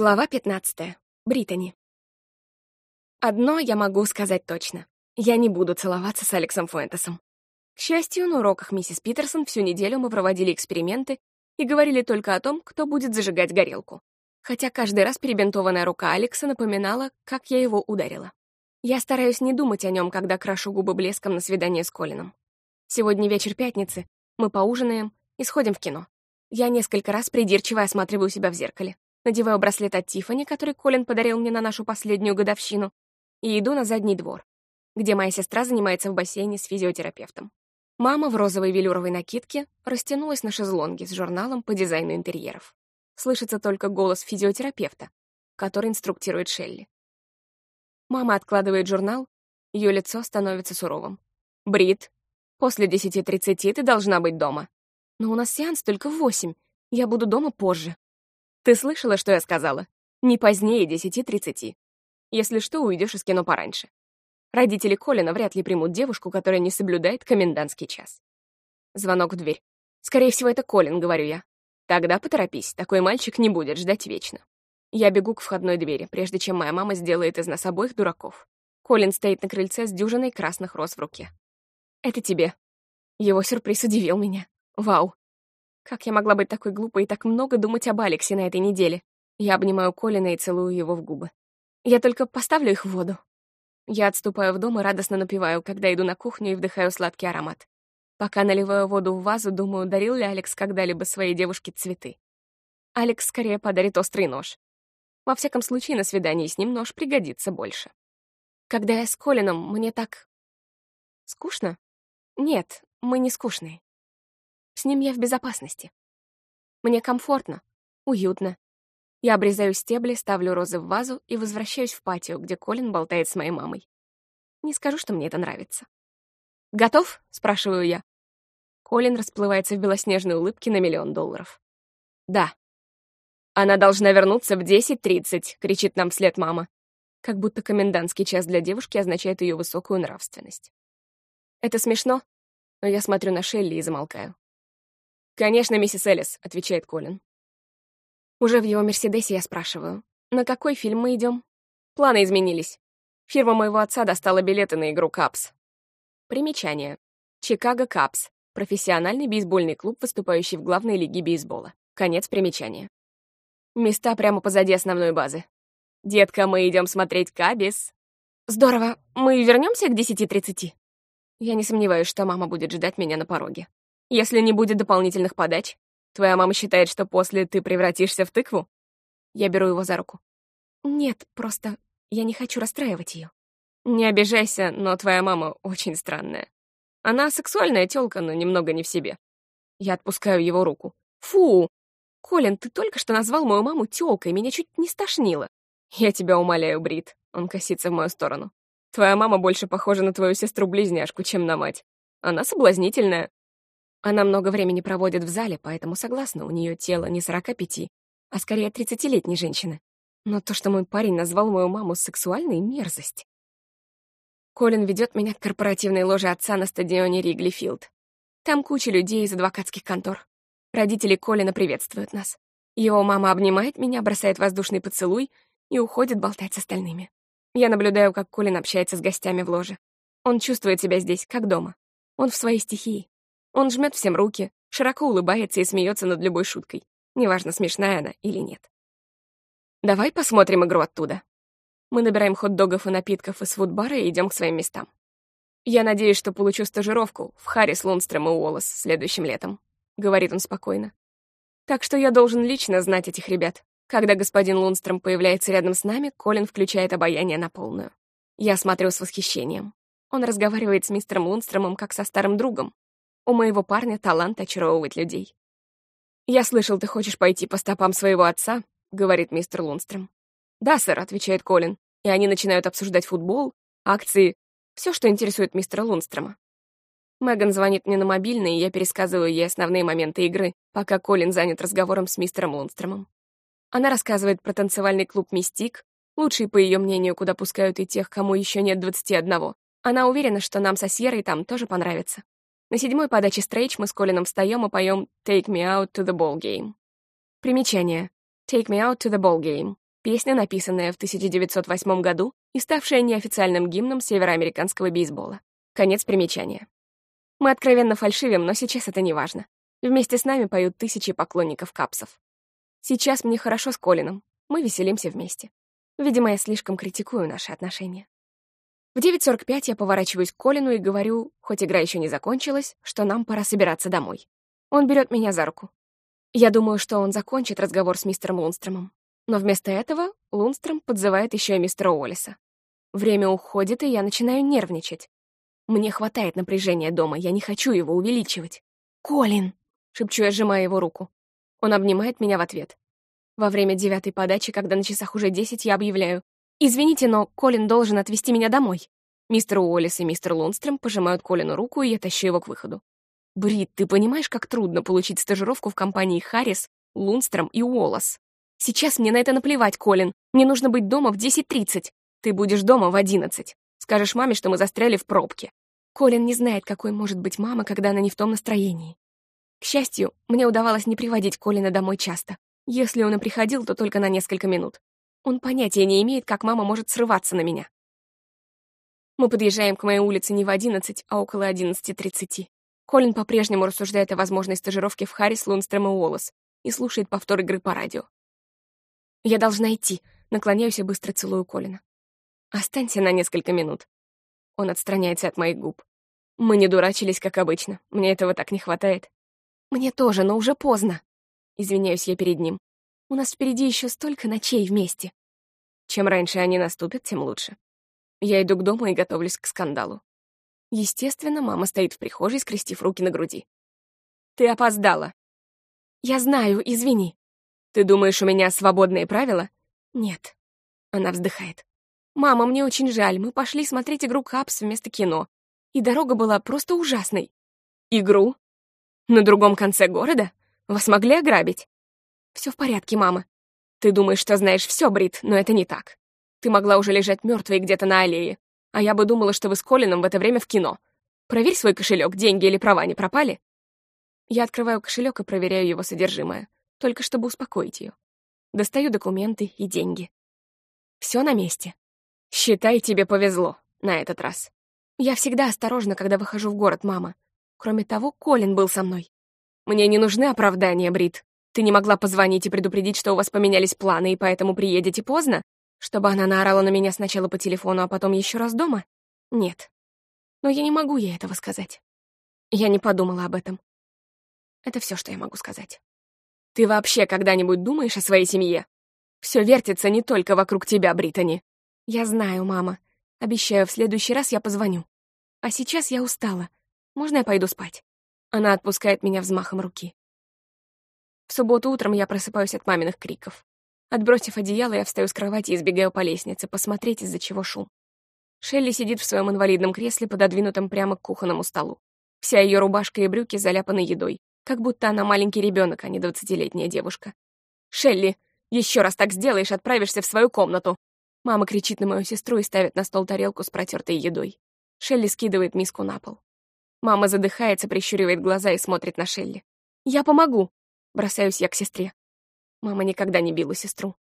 Глава 15. Британи. Одно я могу сказать точно. Я не буду целоваться с Алексом Фуэнтесом. К счастью, на уроках миссис Питерсон всю неделю мы проводили эксперименты и говорили только о том, кто будет зажигать горелку. Хотя каждый раз перебинтованная рука Алекса напоминала, как я его ударила. Я стараюсь не думать о нем, когда крашу губы блеском на свидание с Колином. Сегодня вечер пятницы, мы поужинаем и сходим в кино. Я несколько раз придирчиво осматриваю себя в зеркале надеваю браслет от Тиффани, который Колин подарил мне на нашу последнюю годовщину, и иду на задний двор, где моя сестра занимается в бассейне с физиотерапевтом. Мама в розовой велюровой накидке растянулась на шезлонге с журналом по дизайну интерьеров. Слышится только голос физиотерапевта, который инструктирует Шелли. Мама откладывает журнал, ее лицо становится суровым. «Брит, после 10.30 ты должна быть дома. Но у нас сеанс только в 8, я буду дома позже». Ты слышала, что я сказала? Не позднее 10.30. Если что, уйдешь из кино пораньше. Родители Колина вряд ли примут девушку, которая не соблюдает комендантский час. Звонок в дверь. Скорее всего, это Колин, говорю я. Тогда поторопись, такой мальчик не будет ждать вечно. Я бегу к входной двери, прежде чем моя мама сделает из нас обоих дураков. Колин стоит на крыльце с дюжиной красных роз в руке. «Это тебе». Его сюрприз удивил меня. Вау. Как я могла быть такой глупой и так много думать об Алексе на этой неделе? Я обнимаю Колина и целую его в губы. Я только поставлю их в воду. Я отступаю в дом и радостно напиваю, когда иду на кухню и вдыхаю сладкий аромат. Пока наливаю воду в вазу, думаю, дарил ли Алекс когда-либо своей девушке цветы. Алекс скорее подарит острый нож. Во всяком случае, на свидании с ним нож пригодится больше. Когда я с Колином, мне так... Скучно? Нет, мы не скучные. С ним я в безопасности. Мне комфортно, уютно. Я обрезаю стебли, ставлю розы в вазу и возвращаюсь в патио, где Колин болтает с моей мамой. Не скажу, что мне это нравится. «Готов?» — спрашиваю я. Колин расплывается в белоснежной улыбке на миллион долларов. «Да». «Она должна вернуться в 10.30», — кричит нам вслед мама. Как будто комендантский час для девушки означает ее высокую нравственность. Это смешно, но я смотрю на Шелли и замолкаю. «Конечно, миссис Элис», — отвечает Колин. Уже в его «Мерседесе» я спрашиваю, на какой фильм мы идем? Планы изменились. Фирма моего отца достала билеты на игру «Капс». Примечание. Чикаго Капс. Профессиональный бейсбольный клуб, выступающий в главной лиге бейсбола. Конец примечания. Места прямо позади основной базы. «Детка, мы идем смотреть Кабис». «Здорово. Мы вернемся к 10.30?» Я не сомневаюсь, что мама будет ждать меня на пороге. Если не будет дополнительных подач, твоя мама считает, что после ты превратишься в тыкву? Я беру его за руку. Нет, просто я не хочу расстраивать ее. Не обижайся, но твоя мама очень странная. Она сексуальная тёлка, но немного не в себе. Я отпускаю его руку. Фу! Колин, ты только что назвал мою маму тёлкой, меня чуть не стошнило. Я тебя умоляю, Брит. Он косится в мою сторону. Твоя мама больше похожа на твою сестру-близняшку, чем на мать. Она соблазнительная. Она много времени проводит в зале, поэтому согласна, у нее тело не 45, а скорее 30-летней женщины. Но то, что мой парень назвал мою маму сексуальной, — мерзость. Колин ведет меня к корпоративной ложе отца на стадионе Ригли Филд. Там куча людей из адвокатских контор. Родители Колина приветствуют нас. Его мама обнимает меня, бросает воздушный поцелуй и уходит болтать с остальными. Я наблюдаю, как Колин общается с гостями в ложе. Он чувствует себя здесь, как дома. Он в своей стихии. Он жмет всем руки, широко улыбается и смеется над любой шуткой, неважно, смешная она или нет. Давай посмотрим игру оттуда. Мы набираем хот-догов и напитков из фудбара и идем к своим местам. Я надеюсь, что получу стажировку в Харрис, Лунстром и Уоллес следующим летом, говорит он спокойно. Так что я должен лично знать этих ребят. Когда господин Лунстром появляется рядом с нами, Колин включает обаяние на полную. Я смотрю с восхищением. Он разговаривает с мистером Лунстромом как со старым другом, у моего парня талант очаровывать людей. «Я слышал, ты хочешь пойти по стопам своего отца», — говорит мистер Лунстром. «Да, сэр», — отвечает Колин, и они начинают обсуждать футбол, акции, все, что интересует мистера Лунстрома. Меган звонит мне на мобильный, и я пересказываю ей основные моменты игры, пока Колин занят разговором с мистером Лунстромом. Она рассказывает про танцевальный клуб «Мистик», лучший, по ее мнению, куда пускают и тех, кому еще нет 21. Она уверена, что нам со Сьерой там тоже понравится. На седьмой подаче стрейч мы с Колином встаем и поем «Take me out to the ball game». Примечание. «Take me out to the ball game» Песня, написанная в 1908 году и ставшая неофициальным гимном североамериканского бейсбола. Конец примечания. Мы откровенно фальшивим, но сейчас это не важно. Вместе с нами поют тысячи поклонников капсов. Сейчас мне хорошо с Колином, мы веселимся вместе. Видимо, я слишком критикую наши отношения. В 9.45 я поворачиваюсь к Колину и говорю, хоть игра еще не закончилась, что нам пора собираться домой. Он берет меня за руку. Я думаю, что он закончит разговор с мистером Лунстромом. Но вместо этого Лунстром подзывает еще и мистера Уоллеса. Время уходит, и я начинаю нервничать. Мне хватает напряжения дома, я не хочу его увеличивать. «Колин!» — шепчу я, сжимая его руку. Он обнимает меня в ответ. Во время девятой подачи, когда на часах уже десять, я объявляю. «Извините, но Колин должен отвезти меня домой». Мистер Уоллес и мистер Лунстрем пожимают Колину руку, и я тащу его к выходу. «Брит, ты понимаешь, как трудно получить стажировку в компании Харрис, Лунстром и Уоллес? Сейчас мне на это наплевать, Колин. Мне нужно быть дома в 10.30. Ты будешь дома в 11. Скажешь маме, что мы застряли в пробке. Колин не знает, какой может быть мама, когда она не в том настроении. К счастью, мне удавалось не приводить Колина домой часто. Если он и приходил, то только на несколько минут. Он понятия не имеет, как мама может срываться на меня. Мы подъезжаем к моей улице не в 11, а около 11.30. Колин по-прежнему рассуждает о возможной стажировке в Харрис, Лунстрем и Уоллес и слушает повтор игры по радио. Я должна идти. Наклоняюсь и быстро целую Колина. Останься на несколько минут. Он отстраняется от моих губ. Мы не дурачились, как обычно. Мне этого так не хватает. Мне тоже, но уже поздно. Извиняюсь я перед ним. У нас впереди еще столько ночей вместе. Чем раньше они наступят, тем лучше. Я иду к дому и готовлюсь к скандалу. Естественно, мама стоит в прихожей, скрестив руки на груди. «Ты опоздала». «Я знаю, извини». «Ты думаешь, у меня свободные правила?» «Нет». Она вздыхает. «Мама, мне очень жаль, мы пошли смотреть игру Капс вместо кино. И дорога была просто ужасной». «Игру? На другом конце города? Вас могли ограбить?» «Все в порядке, мама. Ты думаешь, что знаешь все, Брит, но это не так. Ты могла уже лежать мертвой где-то на аллее, а я бы думала, что вы с Колином в это время в кино. Проверь свой кошелек, деньги или права не пропали?» Я открываю кошелек и проверяю его содержимое только чтобы успокоить ее. Достаю документы и деньги. Все на месте. Считай, тебе повезло на этот раз. Я всегда осторожна, когда выхожу в город, мама. Кроме того, Колин был со мной. Мне не нужны оправдания, Брит. Ты не могла позвонить и предупредить, что у вас поменялись планы, и поэтому приедете поздно? Чтобы она наорала на меня сначала по телефону, а потом еще раз дома? Нет. Но я не могу ей этого сказать. Я не подумала об этом. Это все, что я могу сказать. Ты вообще когда-нибудь думаешь о своей семье? Все вертится не только вокруг тебя, Британи. Я знаю, мама. Обещаю, в следующий раз я позвоню. А сейчас я устала. Можно я пойду спать? Она отпускает меня взмахом руки. В субботу утром я просыпаюсь от маминых криков. Отбросив одеяло, я встаю с кровати и сбегаю по лестнице, посмотреть, из-за чего шум. Шелли сидит в своем инвалидном кресле, пододвинутом прямо к кухонному столу. Вся ее рубашка и брюки заляпаны едой как будто она маленький ребенок, а не двадцатилетняя девушка. «Шелли, еще раз так сделаешь, отправишься в свою комнату!» Мама кричит на мою сестру и ставит на стол тарелку с протертой едой. Шелли скидывает миску на пол. Мама задыхается, прищуривает глаза и смотрит на Шелли. «Я помогу!» Бросаюсь я к сестре. Мама никогда не била сестру.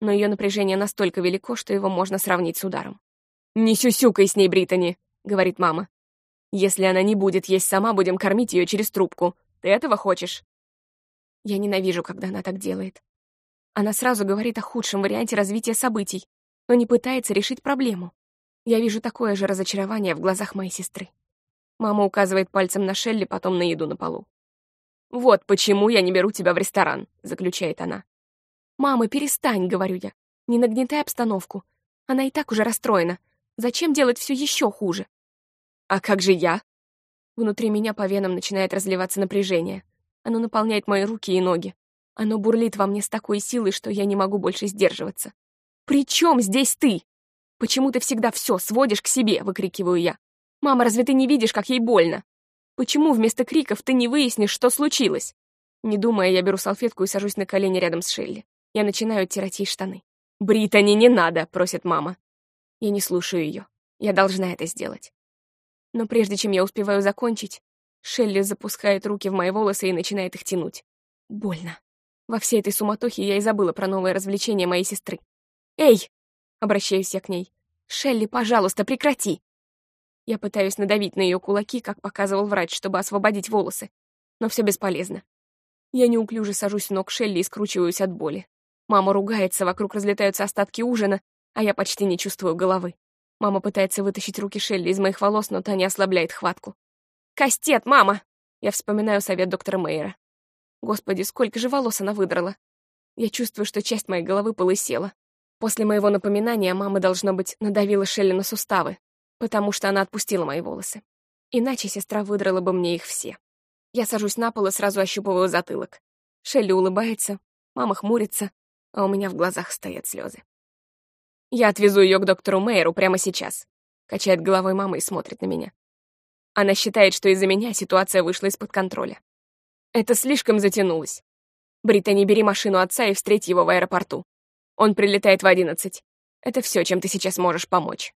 Но ее напряжение настолько велико, что его можно сравнить с ударом. «Не сюсюкай с ней, Британи!» — говорит мама. «Если она не будет есть сама, будем кормить ее через трубку. Ты этого хочешь?» Я ненавижу, когда она так делает. Она сразу говорит о худшем варианте развития событий, но не пытается решить проблему. Я вижу такое же разочарование в глазах моей сестры. Мама указывает пальцем на Шелли, потом на еду на полу. «Вот почему я не беру тебя в ресторан», — заключает она. «Мама, перестань», — говорю я. «Не нагнетай обстановку. Она и так уже расстроена. Зачем делать все еще хуже?» «А как же я?» Внутри меня по венам начинает разливаться напряжение. Оно наполняет мои руки и ноги. Оно бурлит во мне с такой силой, что я не могу больше сдерживаться. «При чем здесь ты? Почему ты всегда все сводишь к себе?» — выкрикиваю я. «Мама, разве ты не видишь, как ей больно? Почему вместо криков ты не выяснишь, что случилось?» Не думая, я беру салфетку и сажусь на колени рядом с Шелли. Я начинаю оттирать ей штаны. «Британи, не надо!» — просит мама. Я не слушаю ее. Я должна это сделать. Но прежде чем я успеваю закончить, Шелли запускает руки в мои волосы и начинает их тянуть. Больно. Во всей этой суматохе я и забыла про новое развлечение моей сестры. «Эй!» — обращаюсь я к ней. «Шелли, пожалуйста, прекрати!» Я пытаюсь надавить на ее кулаки, как показывал врач, чтобы освободить волосы, но все бесполезно. Я неуклюже сажусь в ног Шелли и скручиваюсь от боли. Мама ругается, вокруг разлетаются остатки ужина, а я почти не чувствую головы. Мама пытается вытащить руки Шелли из моих волос, но та не ослабляет хватку. «Кастет, мама!» Я вспоминаю совет доктора Мейера. Господи, сколько же волос она выдрала. Я чувствую, что часть моей головы полысела. После моего напоминания мама, должно быть, надавила Шелли на суставы, потому что она отпустила мои волосы. Иначе сестра выдрала бы мне их все. Я сажусь на пол и сразу ощупываю затылок. Шелли улыбается, мама хмурится, а у меня в глазах стоят слезы. «Я отвезу ее к доктору Мейеру прямо сейчас», — качает головой мама и смотрит на меня. Она считает, что из-за меня ситуация вышла из-под контроля. Это слишком затянулось. Британи, бери машину отца и встреть его в аэропорту. Он прилетает в одиннадцать. Это все, чем ты сейчас можешь помочь.